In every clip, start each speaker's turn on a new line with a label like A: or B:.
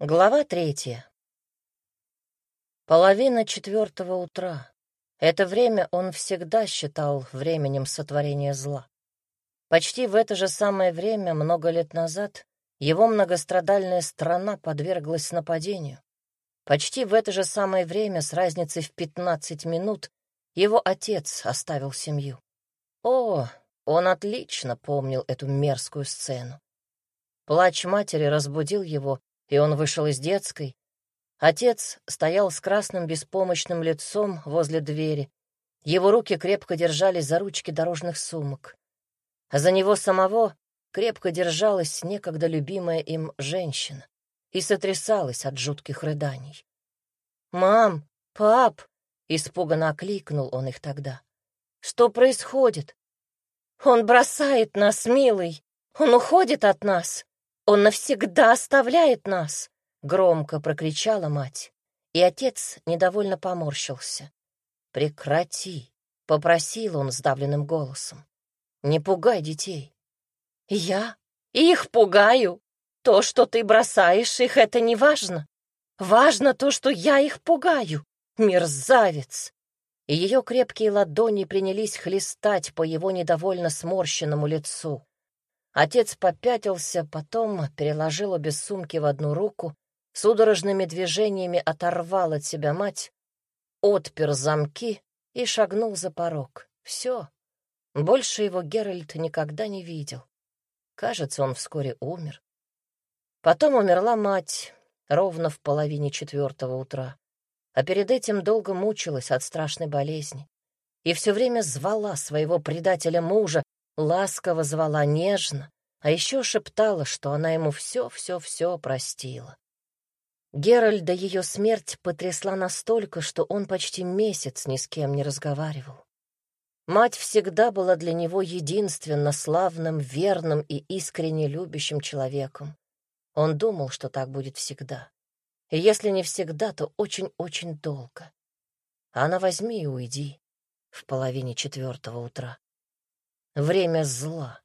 A: Глава третья. Половина четвертого утра. Это время он всегда считал временем сотворения зла. Почти в это же самое время, много лет назад, его многострадальная страна подверглась нападению. Почти в это же самое время, с разницей в 15 минут, его отец оставил семью. О, он отлично помнил эту мерзкую сцену. Плач матери разбудил его, и он вышел из детской. Отец стоял с красным беспомощным лицом возле двери. Его руки крепко держались за ручки дорожных сумок. А за него самого крепко держалась некогда любимая им женщина и сотрясалась от жутких рыданий. «Мам! Пап!» — испуганно окликнул он их тогда. «Что происходит? Он бросает нас, милый! Он уходит от нас!» Он навсегда оставляет нас!» — громко прокричала мать, и отец недовольно поморщился. «Прекрати!» — попросил он сдавленным голосом. «Не пугай детей!» «Я их пугаю! То, что ты бросаешь их, это не важно. Важно то, что я их пугаю! Мерзавец!» И ее крепкие ладони принялись хлестать по его недовольно сморщенному лицу. Отец попятился, потом переложил обе сумки в одну руку, судорожными движениями оторвал от себя мать, отпер замки и шагнул за порог. Все. Больше его Геральт никогда не видел. Кажется, он вскоре умер. Потом умерла мать ровно в половине четвертого утра, а перед этим долго мучилась от страшной болезни и все время звала своего предателя мужа, ласково звала нежно, а еще шептала, что она ему все-все-все простила. Геральда ее смерть потрясла настолько, что он почти месяц ни с кем не разговаривал. Мать всегда была для него единственно славным, верным и искренне любящим человеком. Он думал, что так будет всегда. И если не всегда, то очень-очень долго. А она возьми и уйди в половине четвертого утра. Время зла.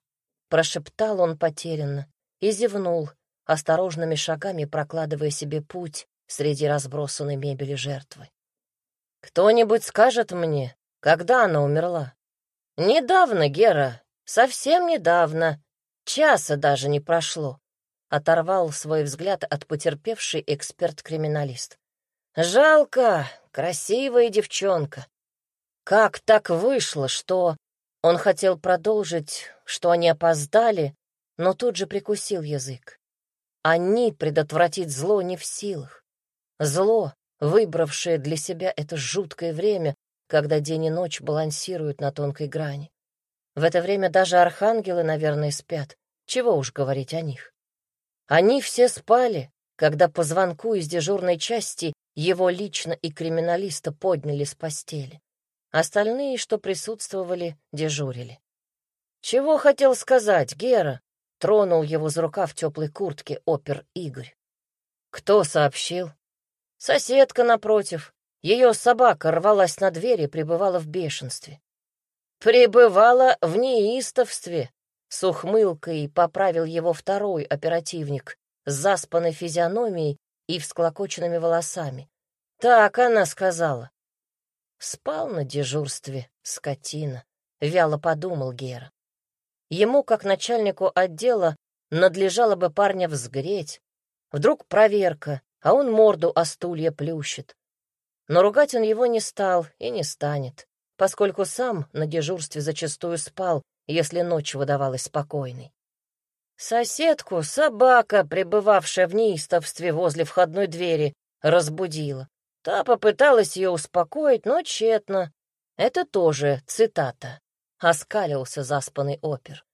A: Прошептал он потерянно и зевнул, осторожными шагами прокладывая себе путь среди разбросанной мебели жертвы. «Кто-нибудь скажет мне, когда она умерла?» «Недавно, Гера, совсем недавно. Часа даже не прошло», — оторвал свой взгляд от потерпевшей эксперт-криминалист. «Жалко, красивая девчонка. Как так вышло, что...» Он хотел продолжить, что они опоздали, но тут же прикусил язык. Они предотвратить зло не в силах. Зло, выбравшее для себя это жуткое время, когда день и ночь балансируют на тонкой грани. В это время даже архангелы, наверное, спят. Чего уж говорить о них. Они все спали, когда по звонку из дежурной части его лично и криминалиста подняли с постели. Остальные, что присутствовали, дежурили. «Чего хотел сказать, Гера?» — тронул его за рука в теплой куртке опер Игорь. «Кто сообщил?» «Соседка напротив. Ее собака рвалась на дверь и пребывала в бешенстве». «Пребывала в неистовстве», — с ухмылкой поправил его второй оперативник с заспанной физиономией и всклокоченными волосами. «Так она сказала. Спал на дежурстве, скотина, вяло подумал Гера. Ему, как начальнику отдела, надлежало бы парня взгреть. Вдруг проверка, а он морду о стулья плющит. Но ругать он его не стал и не станет, поскольку сам на дежурстве зачастую спал, если ночь выдавалась спокойной. Соседку собака, пребывавшая в неистовстве возле входной двери, разбудила. Та попыталась ее успокоить, но тщетно. Это тоже цитата. Оскалился заспанный опер.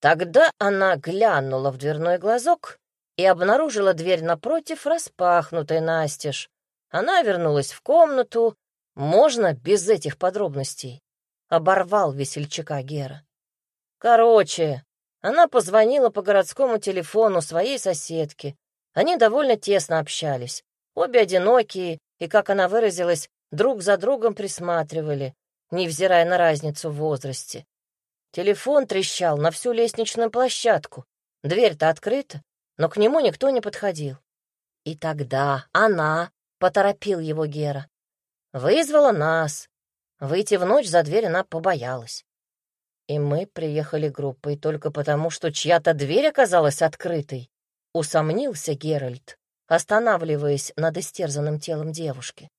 A: Тогда она глянула в дверной глазок и обнаружила дверь напротив, распахнутой настежь. Она вернулась в комнату. Можно без этих подробностей? Оборвал весельчака Гера. Короче, она позвонила по городскому телефону своей соседке. Они довольно тесно общались. Обе одинокие, и, как она выразилась, друг за другом присматривали, невзирая на разницу в возрасте. Телефон трещал на всю лестничную площадку. Дверь-то открыта, но к нему никто не подходил. И тогда она, — поторопил его Гера, — вызвала нас. Выйти в ночь за дверь она побоялась. И мы приехали группой только потому, что чья-то дверь оказалась открытой. Усомнился Геральт, останавливаясь над истерзанным телом девушки.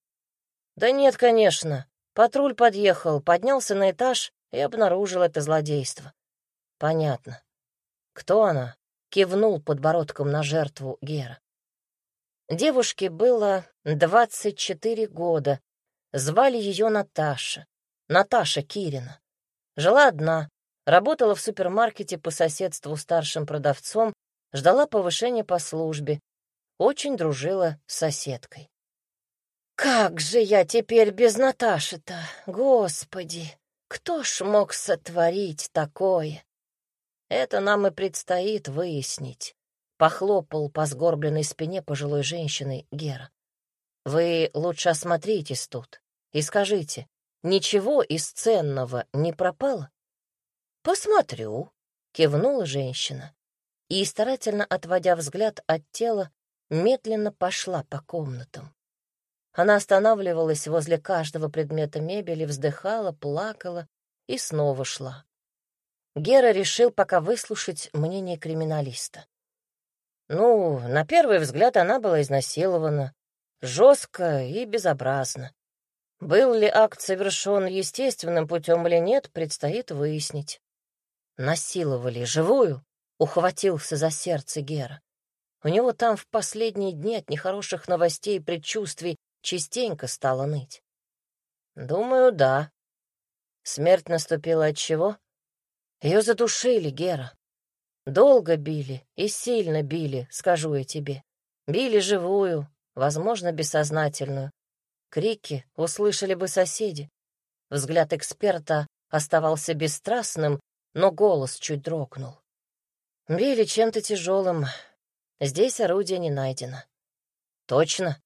A: Да нет, конечно. Патруль подъехал, поднялся на этаж и обнаружил это злодейство. Понятно. Кто она? Кивнул подбородком на жертву Гера. Девушке было 24 года. Звали ее Наташа. Наташа Кирина. Жила одна, работала в супермаркете по соседству старшим продавцом, ждала повышения по службе, очень дружила с соседкой. «Как же я теперь без Наташи-то, Господи! Кто ж мог сотворить такое?» «Это нам и предстоит выяснить», — похлопал по сгорбленной спине пожилой женщины Гера. «Вы лучше осмотритесь тут и скажите, ничего из ценного не пропало?» «Посмотрю», — кивнула женщина и, старательно отводя взгляд от тела, медленно пошла по комнатам. Она останавливалась возле каждого предмета мебели, вздыхала, плакала и снова шла. Гера решил пока выслушать мнение криминалиста. Ну, на первый взгляд она была изнасилована, жестко и безобразно. Был ли акт совершен естественным путем или нет, предстоит выяснить. Насиловали живую, ухватился за сердце Гера. У него там в последние дни от нехороших новостей и предчувствий частенько стало ныть. Думаю, да. Смерть наступила от чего? Ее задушили, Гера. Долго били и сильно били, скажу я тебе. Били живую, возможно, бессознательную. Крики услышали бы соседи. Взгляд эксперта оставался бесстрастным, но голос чуть дрогнул. Били чем-то тяжелым. Здесь орудие не найдено. Точно?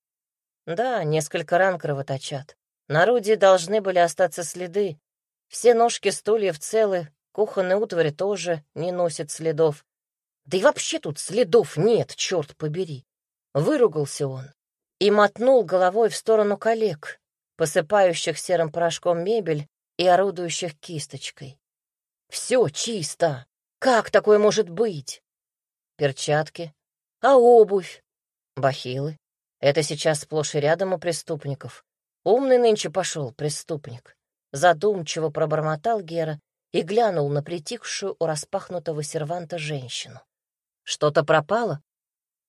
A: Да, несколько ран кровоточат. На орудии должны были остаться следы. Все ножки стульев целы, кухонные утвари тоже не носят следов. Да и вообще тут следов нет, черт побери. Выругался он и мотнул головой в сторону коллег, посыпающих серым порошком мебель и орудующих кисточкой. Все чисто. Как такое может быть? Перчатки. А обувь? Бахилы. Это сейчас сплошь и рядом у преступников. Умный нынче пошел преступник. Задумчиво пробормотал Гера и глянул на притихшую у распахнутого серванта женщину. Что-то пропало?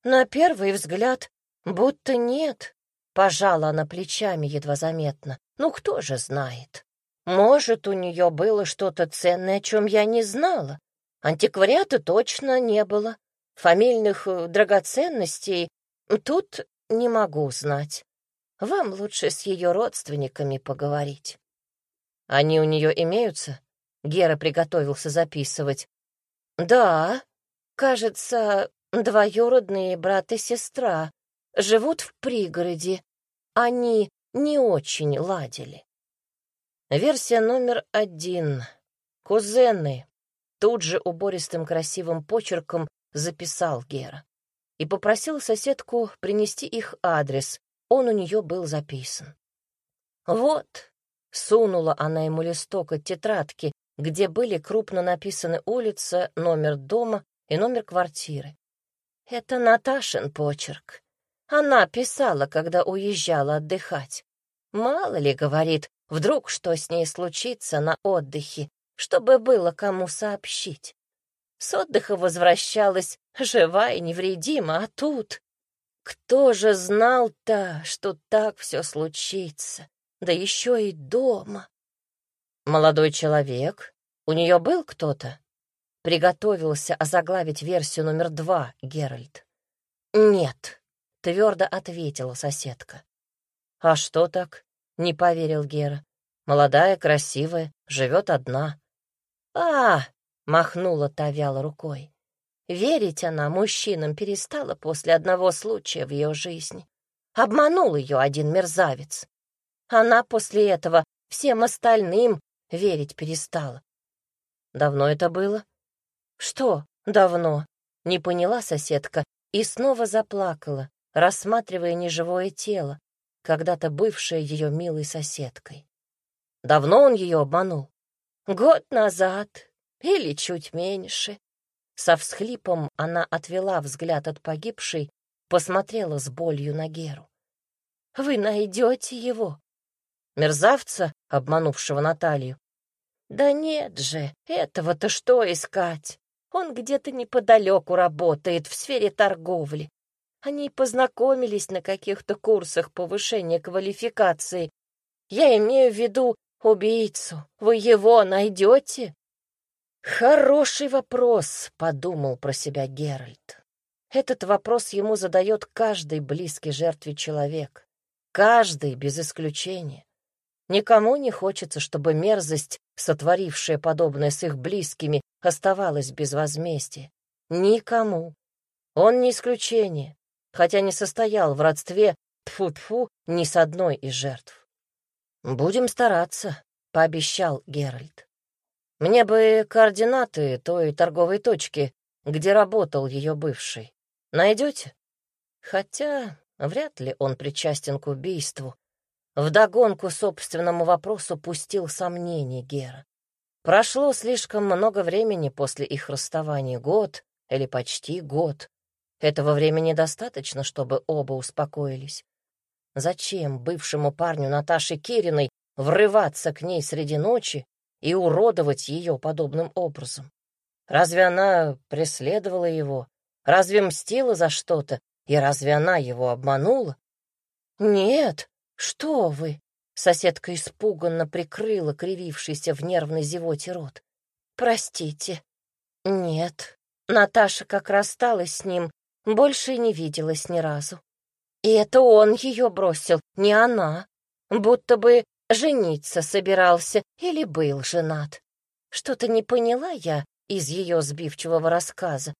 A: На первый взгляд, будто нет. Пожала она плечами едва заметно. Ну, кто же знает? Может, у нее было что-то ценное, о чем я не знала. Антиквариата точно не было. Фамильных э, драгоценностей тут не могу знать. Вам лучше с ее родственниками поговорить. Они у нее имеются? Гера приготовился записывать. Да, кажется, двоюродные брат и сестра живут в пригороде. Они не очень ладили. Версия номер один. Кузены. Тут же убористым красивым почерком записал Гера и попросил соседку принести их адрес. Он у нее был записан. «Вот», — сунула она ему листок от тетрадки, где были крупно написаны улица, номер дома и номер квартиры. «Это Наташин почерк. Она писала, когда уезжала отдыхать. Мало ли, говорит, вдруг что с ней случится на отдыхе, чтобы было кому сообщить. С отдыха возвращалась жива и невредима, а тут... Кто же знал-то, что так все случится? Да еще и дома. Молодой человек? У нее был кто-то? Приготовился озаглавить версию номер два, Геральт. Нет, твердо ответила соседка. А что так? Не поверил Гера. Молодая, красивая, живет одна. А, Махнула та вяло рукой. Верить она мужчинам перестала после одного случая в ее жизни. Обманул ее один мерзавец. Она после этого всем остальным верить перестала. Давно это было? Что давно? Не поняла соседка и снова заплакала, рассматривая неживое тело, когда-то бывшее ее милой соседкой. Давно он ее обманул? Год назад или чуть меньше. Со всхлипом она отвела взгляд от погибшей, посмотрела с болью на Геру. «Вы найдете его?» Мерзавца, обманувшего Наталью. «Да нет же, этого-то что искать? Он где-то неподалеку работает, в сфере торговли. Они познакомились на каких-то курсах повышения квалификации. Я имею в виду убийцу. Вы его найдете?» «Хороший вопрос», — подумал про себя Геральт. Этот вопрос ему задает каждый близкий жертве человек. Каждый, без исключения. Никому не хочется, чтобы мерзость, сотворившая подобное с их близкими, оставалась без возмездия. Никому. Он не исключение, хотя не состоял в родстве, тфу-тфу, ни с одной из жертв. «Будем стараться», — пообещал Геральт. Мне бы координаты той торговой точки, где работал ее бывший. Найдете? Хотя вряд ли он причастен к убийству. Вдогонку собственному вопросу пустил сомнение Гера. Прошло слишком много времени после их расставания, год или почти год. Этого времени достаточно, чтобы оба успокоились. Зачем бывшему парню Наташи Кириной врываться к ней среди ночи и уродовать ее подобным образом? Разве она преследовала его? Разве мстила за что-то? И разве она его обманула? Нет, что вы! Соседка испуганно прикрыла кривившийся в нервной зевоте рот. Простите. Нет, Наташа как рассталась с ним, больше и не виделась ни разу. И это он ее бросил, не она. Будто бы жениться собирался или был женат. Что-то не поняла я из ее сбивчивого рассказа.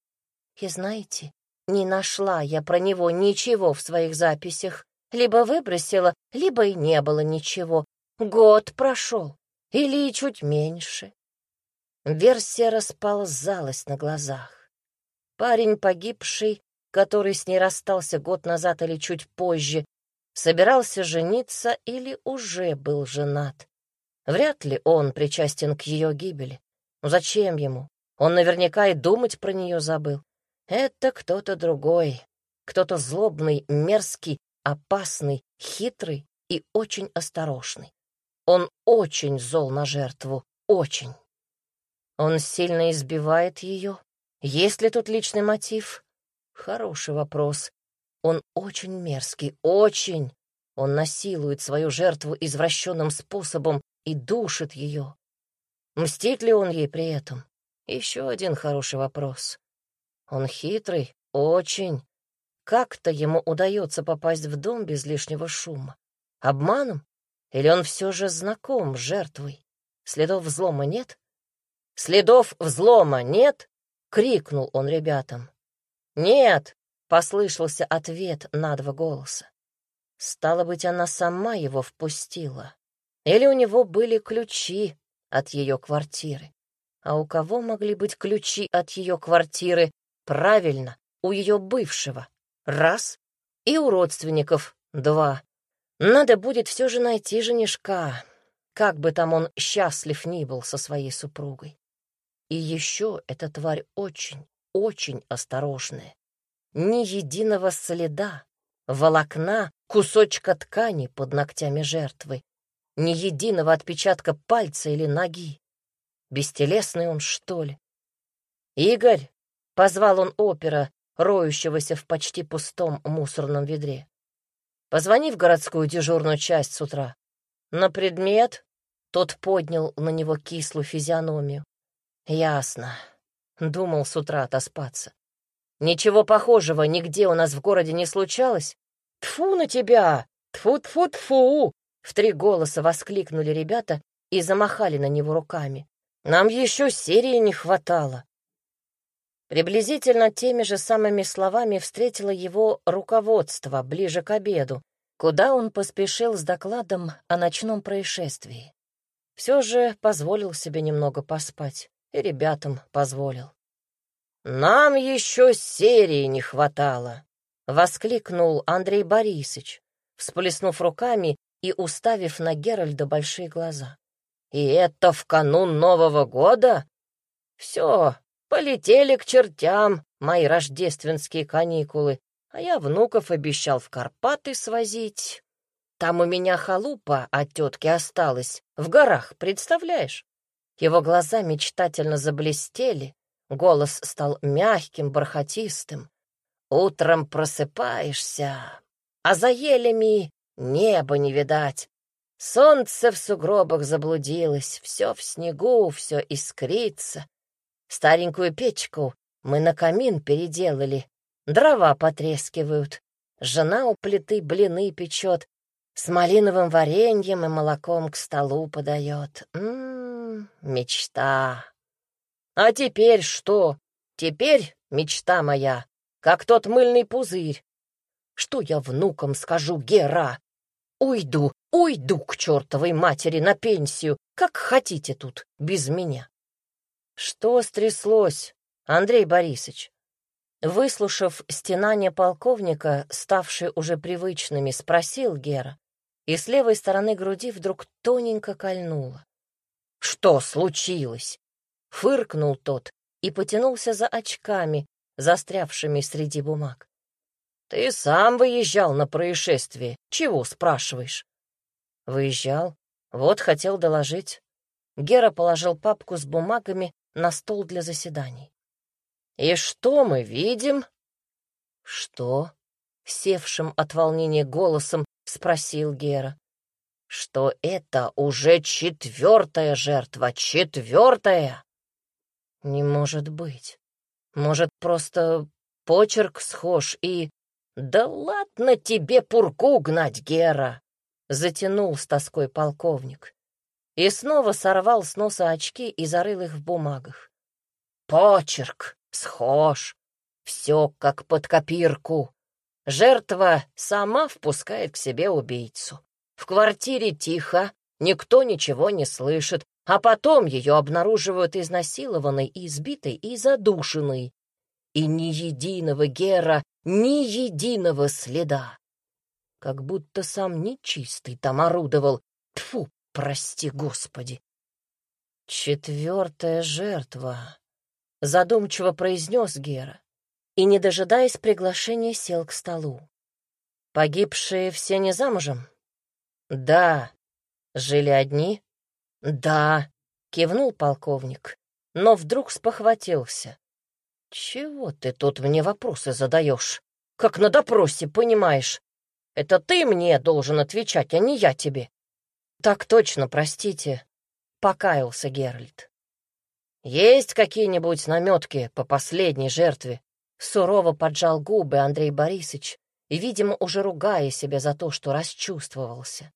A: И знаете, не нашла я про него ничего в своих записях. Либо выбросила, либо и не было ничего. Год прошел, или чуть меньше. Версия расползалась на глазах. Парень, погибший, который с ней расстался год назад или чуть позже, собирался жениться или уже был женат. Вряд ли он причастен к ее гибели. Но зачем ему? Он наверняка и думать про нее забыл. Это кто-то другой, кто-то злобный, мерзкий, опасный, хитрый и очень осторожный. Он очень зол на жертву, очень. Он сильно избивает ее. Есть ли тут личный мотив? Хороший вопрос. Он очень мерзкий, очень. Он насилует свою жертву извращенным способом и душит ее. Мстит ли он ей при этом? Еще один хороший вопрос. Он хитрый, очень. Как-то ему удается попасть в дом без лишнего шума. Обманом? Или он все же знаком с жертвой? Следов взлома нет? Следов взлома нет? Крикнул он ребятам. Нет, Послышался ответ на два голоса. Стало быть, она сама его впустила. Или у него были ключи от ее квартиры. А у кого могли быть ключи от ее квартиры? Правильно, у ее бывшего. Раз. И у родственников. Два. Надо будет все же найти женишка, как бы там он счастлив ни был со своей супругой. И еще эта тварь очень, очень осторожная ни единого следа, волокна, кусочка ткани под ногтями жертвы, ни единого отпечатка пальца или ноги. Бестелесный он, что ли? «Игорь!» — позвал он опера, роющегося в почти пустом мусорном ведре. «Позвони в городскую дежурную часть с утра. На предмет...» — тот поднял на него кислую физиономию. «Ясно. Думал с утра отоспаться. Ничего похожего нигде у нас в городе не случалось. Тфу на тебя! Тфу-тфу-тфу! В три голоса воскликнули ребята и замахали на него руками. Нам еще серии не хватало. Приблизительно теми же самыми словами встретило его руководство ближе к обеду, куда он поспешил с докладом о ночном происшествии. Все же позволил себе немного поспать, и ребятам позволил. «Нам еще серии не хватало», — воскликнул Андрей Борисович, всплеснув руками и уставив на Геральда большие глаза. «И это в канун Нового года? Все, полетели к чертям мои рождественские каникулы, а я внуков обещал в Карпаты свозить. Там у меня халупа от тетки осталась, в горах, представляешь?» Его глаза мечтательно заблестели, голос стал мягким, бархатистым. «Утром просыпаешься, а за елями небо не видать. Солнце в сугробах заблудилось, все в снегу, все искрится. Старенькую печку мы на камин переделали, дрова потрескивают. Жена у плиты блины печет, с малиновым вареньем и молоком к столу подает. Ммм, мечта. А теперь что? Теперь мечта моя, как тот мыльный пузырь. Что я внукам скажу, Гера? Уйду, уйду к чертовой матери на пенсию, как хотите тут, без меня. Что стряслось, Андрей Борисович? Выслушав стенания полковника, ставшие уже привычными, спросил Гера, и с левой стороны груди вдруг тоненько кольнуло. «Что случилось?» — фыркнул тот и потянулся за очками, застрявшими среди бумаг. «Ты сам выезжал на происшествие. Чего спрашиваешь?» «Выезжал. Вот хотел доложить». Гера положил папку с бумагами на стол для заседаний. «И что мы видим?» «Что?» — севшим от волнения голосом спросил Гера. «Что это уже четвертая жертва, четвертая?» «Не может быть. Может, просто почерк схож и...» «Да ладно тебе пурку гнать, Гера!» — затянул с тоской полковник. И снова сорвал с носа очки и зарыл их в бумагах. «Почерк схож, все как под копирку. Жертва сама впускает к себе убийцу. В квартире тихо, никто ничего не слышит, а потом ее обнаруживают изнасилованной, избитой и задушенной. И ни единого Гера ни единого следа. Как будто сам нечистый там орудовал. Тьфу, прости, Господи. Четвертая жертва, задумчиво произнес Гера и, не дожидаясь приглашения, сел к столу. Погибшие все не замужем? Да. Жили одни? Да, кивнул полковник, но вдруг спохватился. «Чего ты тут мне вопросы задаешь? Как на допросе, понимаешь? Это ты мне должен отвечать, а не я тебе». «Так точно, простите», — покаялся Геральт. «Есть какие-нибудь наметки по последней жертве?» Сурово поджал губы Андрей Борисович и, видимо, уже ругая себя за то, что расчувствовался.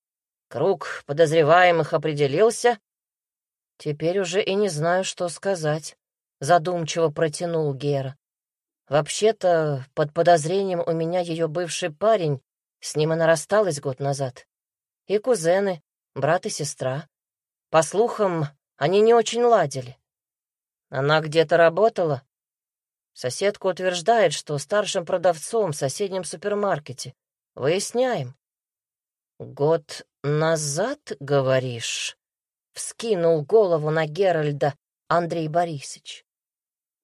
A: Круг подозреваемых определился. Теперь уже и не знаю, что сказать задумчиво протянул Гера. Вообще-то, под подозрением у меня ее бывший парень, с ним она рассталась год назад. И кузены, брат и сестра. По слухам, они не очень ладили. Она где-то работала. Соседка утверждает, что старшим продавцом в соседнем супермаркете. Выясняем. Год назад, говоришь? Вскинул голову на Геральда Андрей Борисович.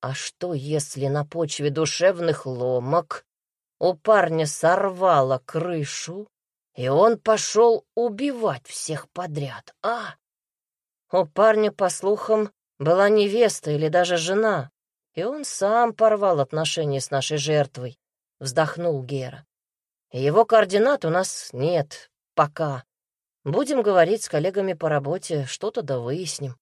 A: А что, если на почве душевных ломок у парня сорвало крышу, и он пошел убивать всех подряд, а? У парня, по слухам, была невеста или даже жена, и он сам порвал отношения с нашей жертвой, — вздохнул Гера. Его координат у нас нет, пока. Будем говорить с коллегами по работе, что-то да выясним.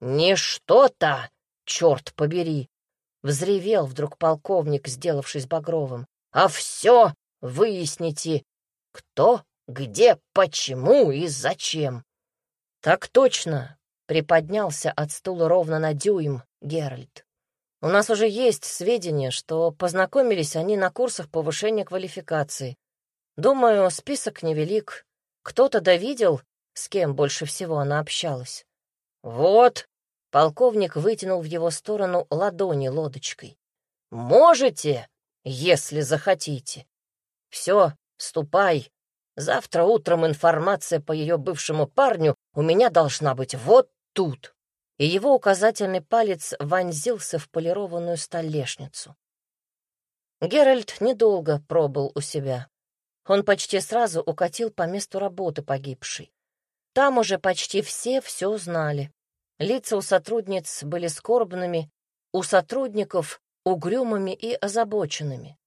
A: «Не что-то, черт побери!» — взревел вдруг полковник, сделавшись багровым. «А все выясните, кто, где, почему и зачем». «Так точно!» — приподнялся от стула ровно на дюйм Геральт. «У нас уже есть сведения, что познакомились они на курсах повышения квалификации. Думаю, список невелик. Кто-то довидел, с кем больше всего она общалась. «Вот!» Полковник вытянул в его сторону ладони лодочкой. «Можете, если захотите. Все, ступай. Завтра утром информация по ее бывшему парню у меня должна быть вот тут. И его указательный палец вонзился в полированную столешницу. Геральт недолго пробыл у себя. Он почти сразу укатил по месту работы погибшей. Там уже почти все все знали. Лица у сотрудниц были скорбными, у сотрудников — угрюмыми и озабоченными.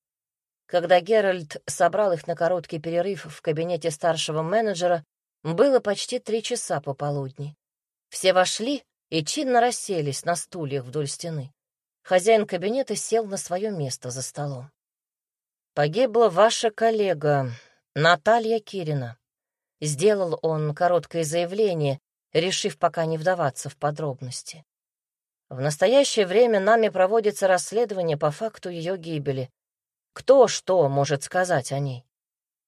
A: Когда Геральт собрал их на короткий перерыв в кабинете старшего менеджера, было почти три часа пополудни. Все вошли и чинно расселись на стульях вдоль стены. Хозяин кабинета сел на свое место за столом. «Погибла ваша коллега, Наталья Кирина». Сделал он короткое заявление, решив пока не вдаваться в подробности. В настоящее время нами проводится расследование по факту ее гибели. Кто что может сказать о ней?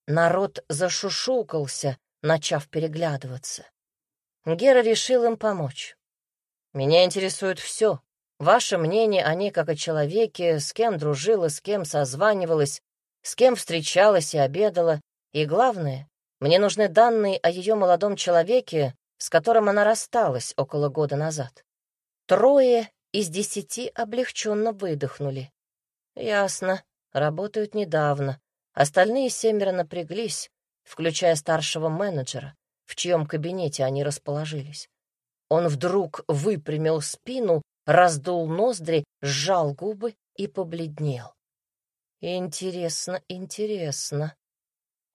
A: Народ зашушукался, начав переглядываться. Гера решил им помочь. Меня интересует все. Ваше мнение о ней как о человеке, с кем дружила, с кем созванивалась, с кем встречалась и обедала. И главное, мне нужны данные о ее молодом человеке, с которым она рассталась около года назад. Трое из десяти облегченно выдохнули. Ясно, работают недавно. Остальные семеро напряглись, включая старшего менеджера, в чьем кабинете они расположились. Он вдруг выпрямил спину, раздул ноздри, сжал губы и побледнел. Интересно, интересно.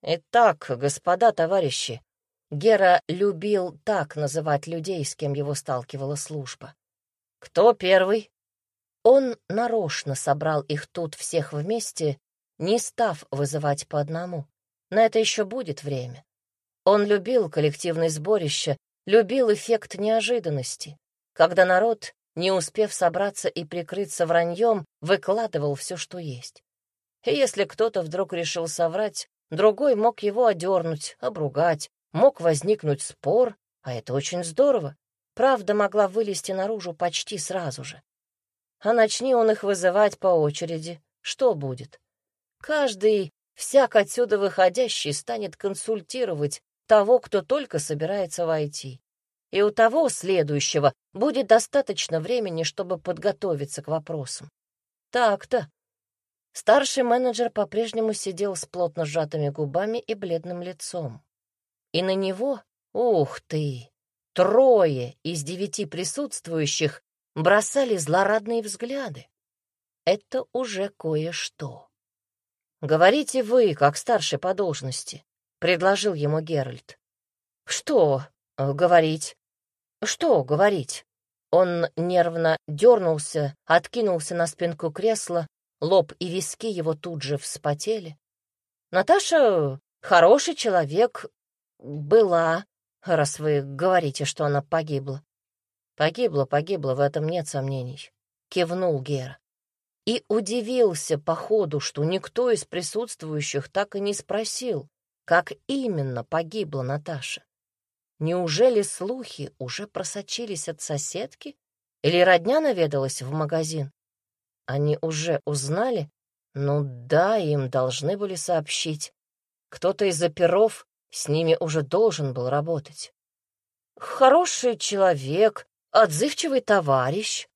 A: Итак, господа товарищи, Гера любил так называть людей, с кем его сталкивала служба. Кто первый? Он нарочно собрал их тут всех вместе, не став вызывать по одному. На это еще будет время. Он любил коллективное сборище, любил эффект неожиданности, когда народ, не успев собраться и прикрыться враньем, выкладывал все, что есть. И если кто-то вдруг решил соврать, другой мог его одернуть, обругать, мог возникнуть спор, а это очень здорово. Правда могла вылезти наружу почти сразу же. А начни он их вызывать по очереди, что будет? Каждый, всяк отсюда выходящий, станет консультировать того, кто только собирается войти. И у того следующего будет достаточно времени, чтобы подготовиться к вопросам. Так-то. Старший менеджер по-прежнему сидел с плотно сжатыми губами и бледным лицом. И на него, ух ты, трое из девяти присутствующих бросали злорадные взгляды. Это уже кое-что. «Говорите вы, как старший по должности», — предложил ему Геральт. «Что э, говорить? Что говорить?» Он нервно дернулся, откинулся на спинку кресла, лоб и виски его тут же вспотели. «Наташа хороший человек, была, раз вы говорите, что она погибла. Погибла, погибла, в этом нет сомнений. Кивнул Гера. И удивился по ходу, что никто из присутствующих так и не спросил, как именно погибла Наташа. Неужели слухи уже просочились от соседки? Или родня наведалась в магазин? Они уже узнали? Ну да, им должны были сообщить. Кто-то из оперов с ними уже должен был работать. Хороший человек, отзывчивый товарищ.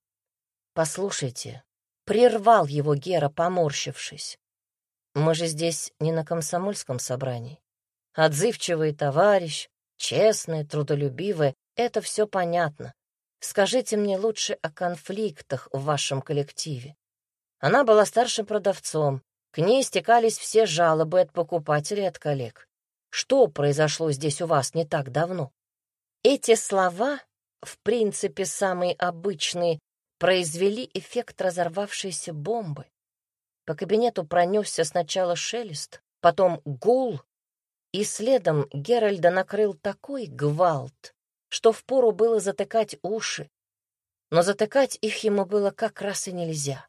A: Послушайте, прервал его Гера, поморщившись. Мы же здесь не на комсомольском собрании. Отзывчивый товарищ, честный, трудолюбивый — это все понятно. Скажите мне лучше о конфликтах в вашем коллективе. Она была старшим продавцом, к ней стекались все жалобы от покупателей и от коллег. Что произошло здесь у вас не так давно? Эти слова, в принципе, самые обычные, произвели эффект разорвавшейся бомбы. По кабинету пронесся сначала шелест, потом гул, и следом Геральда накрыл такой гвалт, что впору было затыкать уши, но затыкать их ему было как раз и нельзя.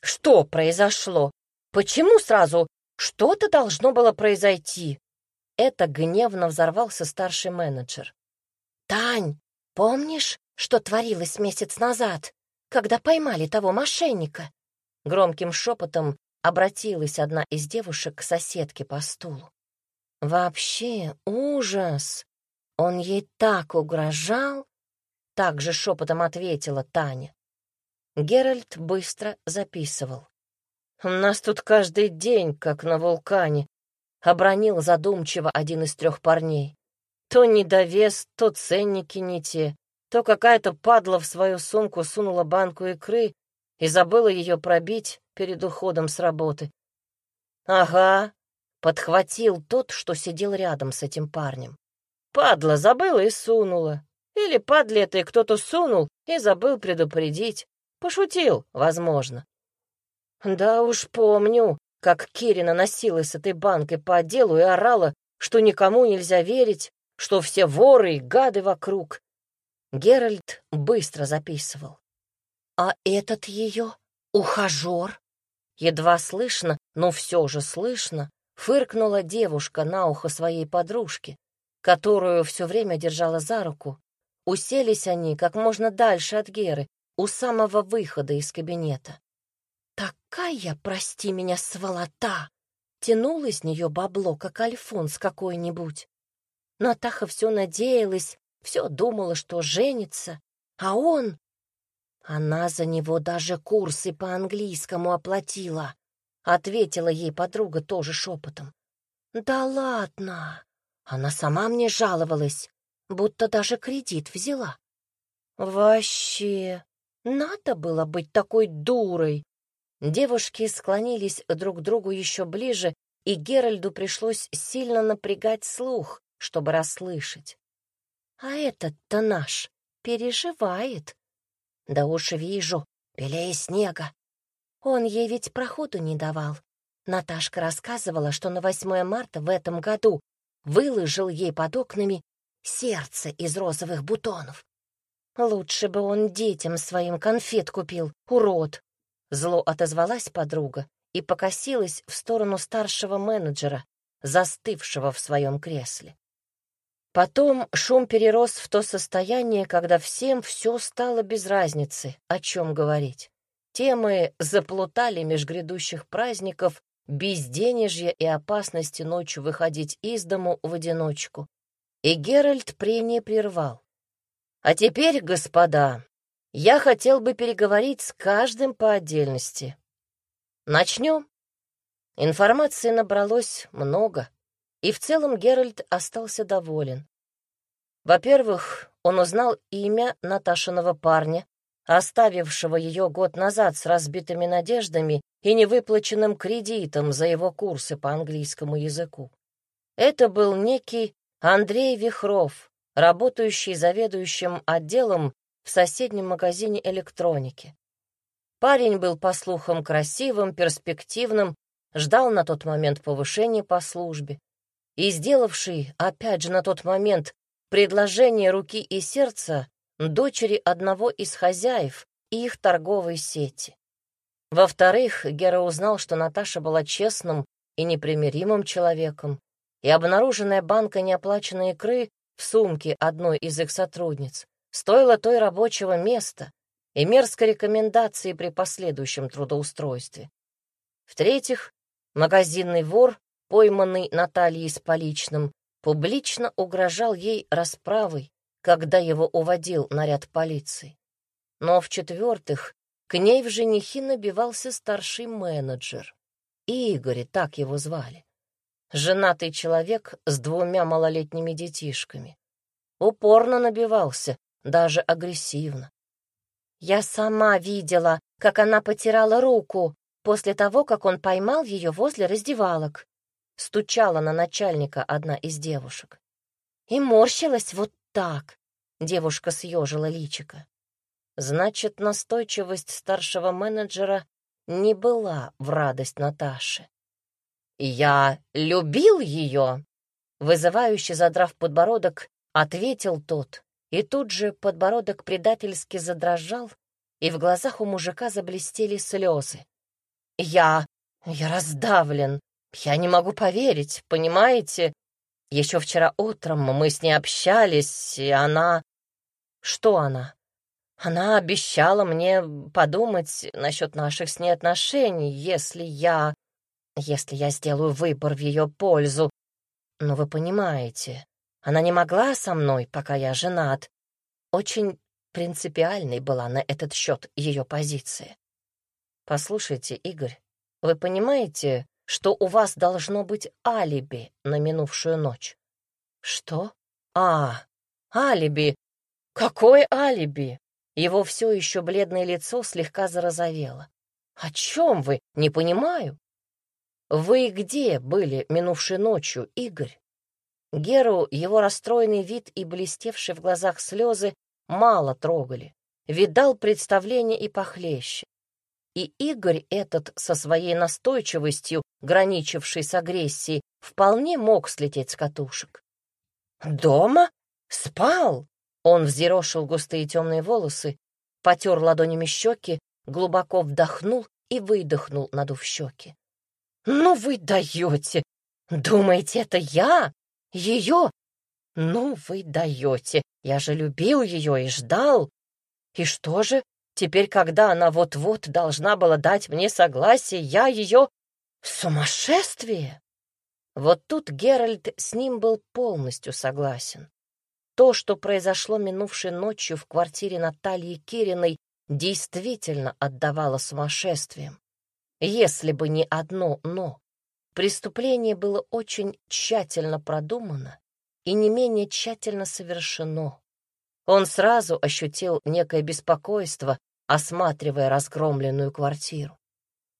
A: Что произошло? Почему сразу? Что-то должно было произойти. Это гневно взорвался старший менеджер. «Тань, помнишь, что творилось месяц назад, когда поймали того мошенника?» Громким шепотом обратилась одна из девушек к соседке по стулу. Вообще ужас! Он ей так угрожал, так же шепотом ответила Таня. Геральт быстро записывал. «У нас тут каждый день, как на вулкане», — обронил задумчиво один из трех парней. «То недовес, то ценники не те, то какая-то падла в свою сумку сунула банку икры и забыла ее пробить перед уходом с работы. «Ага», — подхватил тот, что сидел рядом с этим парнем. «Падла забыла и сунула. Или падле это кто-то сунул и забыл предупредить. Пошутил, возможно». «Да уж помню, как Кирина носилась с этой банкой по отделу и орала, что никому нельзя верить, что все воры и гады вокруг». Геральт быстро записывал. «А этот ее ухажер?» Едва слышно, но все же слышно, фыркнула девушка на ухо своей подружки, которую все время держала за руку. Уселись они как можно дальше от Геры, у самого выхода из кабинета. «Такая, прости меня, сволота!» Тянул из нее бабло, как альфонс какой-нибудь. Натаха все надеялась, все думала, что женится, а он она за него даже курсы по английскому оплатила, ответила ей подруга тоже шепотом. Да ладно. Она сама мне жаловалась, будто даже кредит взяла. Вообще, надо было быть такой дурой. Девушки склонились друг к другу еще ближе, и Геральду пришлось сильно напрягать слух, чтобы расслышать. А этот-то наш переживает, да уж вижу, белее снега. Он ей ведь проходу не давал. Наташка рассказывала, что на 8 марта в этом году выложил ей под окнами сердце из розовых бутонов. Лучше бы он детям своим конфет купил, урод. Зло отозвалась подруга и покосилась в сторону старшего менеджера, застывшего в своем кресле. Потом шум перерос в то состояние, когда всем все стало без разницы, о чем говорить. Темы заплутали меж грядущих праздников, безденежья и опасности ночью выходить из дому в одиночку. И Геральт прение прервал. «А теперь, господа, я хотел бы переговорить с каждым по отдельности. Начнем?» Информации набралось много, и в целом Геральт остался доволен. Во-первых, он узнал имя Наташиного парня, оставившего ее год назад с разбитыми надеждами и невыплаченным кредитом за его курсы по английскому языку. Это был некий Андрей Вихров, работающий заведующим отделом в соседнем магазине электроники. Парень был, по слухам, красивым, перспективным, ждал на тот момент повышения по службе и сделавший, опять же, на тот момент предложение руки и сердца дочери одного из хозяев их торговой сети. Во-вторых, Гера узнал, что Наташа была честным и непримиримым человеком, и обнаруженная банка неоплаченной икры в сумке одной из их сотрудниц стоила той рабочего места и мерзкой рекомендации при последующем трудоустройстве. В-третьих, магазинный вор пойманный Натальей с поличным, публично угрожал ей расправой, когда его уводил наряд полиции. Но в-четвертых, к ней в женихи набивался старший менеджер. Игорь, так его звали. Женатый человек с двумя малолетними детишками. Упорно набивался, даже агрессивно. Я сама видела, как она потирала руку после того, как он поймал ее возле раздевалок стучала на начальника одна из девушек. И морщилась вот так. Девушка съежила личика. Значит, настойчивость старшего менеджера не была в радость Наташи. «Я любил ее!» Вызывающе задрав подбородок, ответил тот, и тут же подбородок предательски задрожал, и в глазах у мужика заблестели слезы. «Я... я раздавлен, я не могу поверить, понимаете? Еще вчера утром мы с ней общались, и она... Что она? Она обещала мне подумать насчет наших с ней отношений, если я... если я сделаю выбор в ее пользу. Но вы понимаете, она не могла со мной, пока я женат. Очень принципиальной была на этот счет ее позиция. Послушайте, Игорь, вы понимаете, что у вас должно быть алиби на минувшую ночь? Что? А, алиби. Какое алиби? Его все еще бледное лицо слегка зарозовело. «О чем вы? Не понимаю». «Вы где были минувшей ночью, Игорь?» Геру его расстроенный вид и блестевшие в глазах слезы мало трогали. Видал представление и похлеще. И Игорь этот со своей настойчивостью, граничившей с агрессией, вполне мог слететь с катушек. «Дома? Спал?» Он взъерошил густые темные волосы, потер ладонями щеки, глубоко вдохнул и выдохнул, надув щеки. «Ну вы даете! Думаете, это я? Ее? Ну вы даете! Я же любил ее и ждал. И что же, теперь, когда она вот-вот должна была дать мне согласие, я ее... Сумасшествие!» Вот тут Геральт с ним был полностью согласен. То, что произошло минувшей ночью в квартире Натальи Кириной, действительно отдавало сумасшествием. Если бы не одно «но». Преступление было очень тщательно продумано и не менее тщательно совершено. Он сразу ощутил некое беспокойство, осматривая разгромленную квартиру.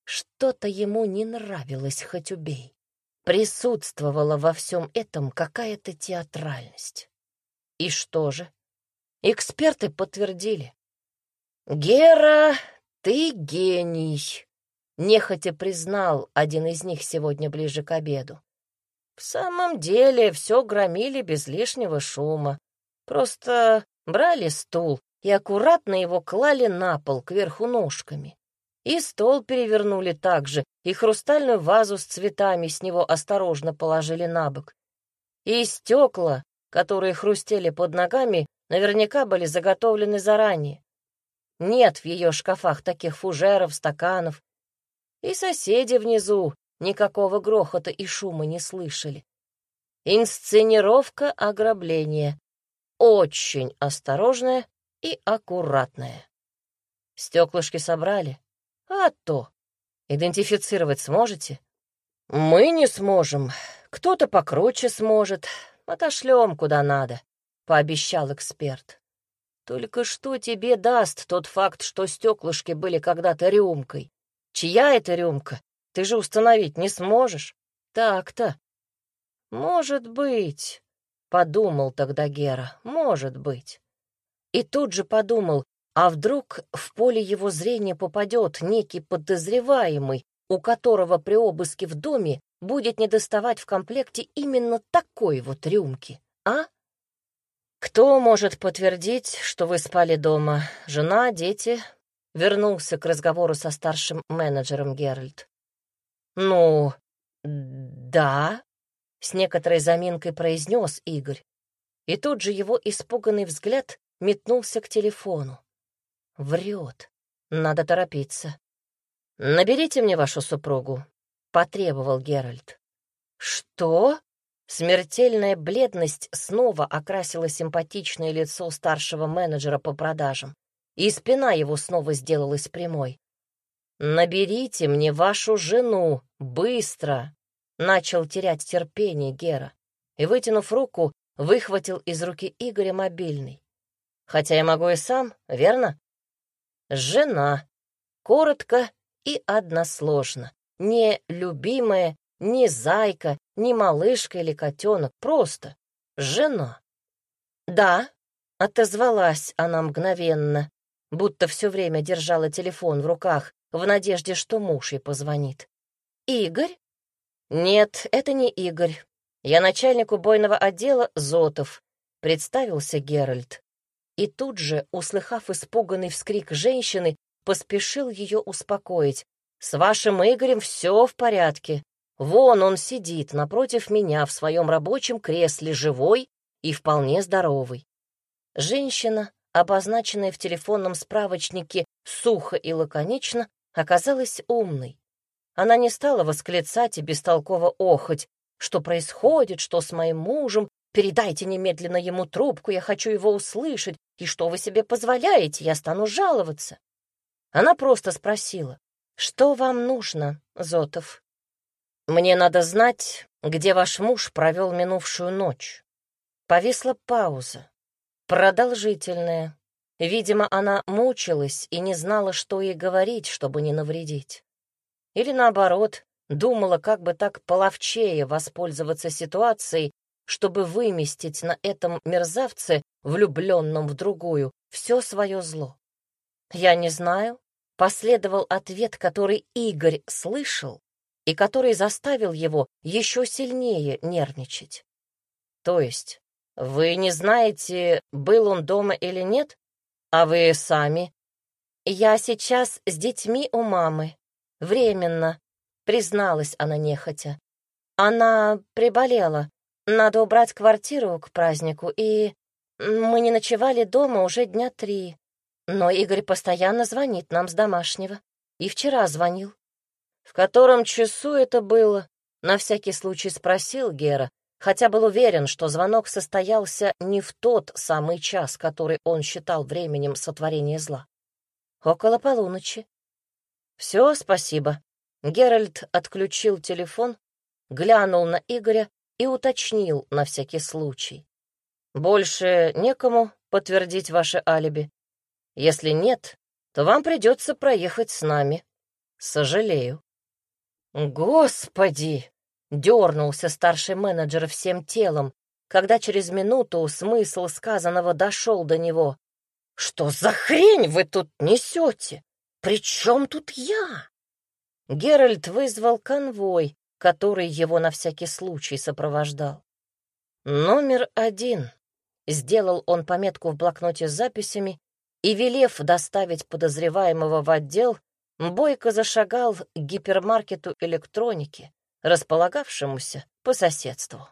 A: Что-то ему не нравилось, хоть убей. Присутствовала во всем этом какая-то театральность. И что же? Эксперты подтвердили. «Гера, ты гений!» — нехотя признал один из них сегодня ближе к обеду. В самом деле все громили без лишнего шума. Просто брали стул и аккуратно его клали на пол кверху ножками. И стол перевернули так же, и хрустальную вазу с цветами с него осторожно положили на бок. И стекла которые хрустели под ногами, наверняка были заготовлены заранее. Нет в ее шкафах таких фужеров, стаканов. И соседи внизу никакого грохота и шума не слышали. Инсценировка ограбления. Очень осторожная и аккуратная. Стеклышки собрали. А то. Идентифицировать сможете? Мы не сможем. Кто-то покруче сможет, Отошлем куда надо, — пообещал эксперт. Только что тебе даст тот факт, что стеклышки были когда-то рюмкой? Чья это рюмка? Ты же установить не сможешь. Так-то. Может быть, — подумал тогда Гера, — может быть. И тут же подумал, а вдруг в поле его зрения попадет некий подозреваемый, у которого при обыске в доме будет недоставать в комплекте именно такой вот рюмки, а? Кто может подтвердить, что вы спали дома? Жена, дети? Вернулся к разговору со старшим менеджером Геральт. Ну, да, с некоторой заминкой произнес Игорь. И тут же его испуганный взгляд метнулся к телефону. Врет. Надо торопиться. Наберите мне вашу супругу потребовал Геральт. «Что?» Смертельная бледность снова окрасила симпатичное лицо старшего менеджера по продажам, и спина его снова сделалась прямой. «Наберите мне вашу жену, быстро!» Начал терять терпение Гера и, вытянув руку, выхватил из руки Игоря мобильный. «Хотя я могу и сам, верно?» «Жена», коротко и односложно. Не любимая, не зайка, не малышка или котенок, просто жена. Да, отозвалась она мгновенно, будто все время держала телефон в руках в надежде, что муж ей позвонит. Игорь? Нет, это не Игорь. Я начальник убойного отдела Зотов, представился Геральт. И тут же, услыхав испуганный вскрик женщины, поспешил ее успокоить. С вашим Игорем все в порядке. Вон он сидит напротив меня в своем рабочем кресле, живой и вполне здоровый. Женщина обозначенная в телефонном справочнике сухо и лаконично, оказалась умной. Она не стала восклицать и бестолково охоть, что происходит, что с моим мужем, передайте немедленно ему трубку, я хочу его услышать, и что вы себе позволяете, я стану жаловаться. Она просто спросила, что вам нужно, Зотов? Мне надо знать, где ваш муж провел минувшую ночь. Повисла пауза, продолжительная. Видимо, она мучилась и не знала, что ей говорить, чтобы не навредить. Или наоборот, думала, как бы так половчее воспользоваться ситуацией, чтобы выместить на этом мерзавце, влюбленном в другую, все свое зло. Я не знаю, последовал ответ, который Игорь слышал и который заставил его еще сильнее нервничать. То есть, вы не знаете, был он дома или нет? А вы сами? Я сейчас с детьми у мамы. Временно, призналась она нехотя. Она приболела. Надо убрать квартиру к празднику, и мы не ночевали дома уже дня три. Но Игорь постоянно звонит нам с домашнего. И вчера звонил. В котором часу это было? На всякий случай спросил Гера, хотя был уверен, что звонок состоялся не в тот самый час, который он считал временем сотворения зла. Около полуночи. Все, спасибо. Геральт отключил телефон, глянул на Игоря и уточнил на всякий случай. Больше некому подтвердить ваше алиби. Если нет, то вам придется проехать с нами. Сожалею. Господи! Дернулся старший менеджер всем телом, когда через минуту смысл сказанного дошел до него. «Что за хрень вы тут несете? При чем тут я?» Геральт вызвал конвой, который его на всякий случай сопровождал. «Номер один», — сделал он пометку в блокноте с записями и, велев доставить подозреваемого в отдел, бойко зашагал к гипермаркету электроники, располагавшемуся по соседству.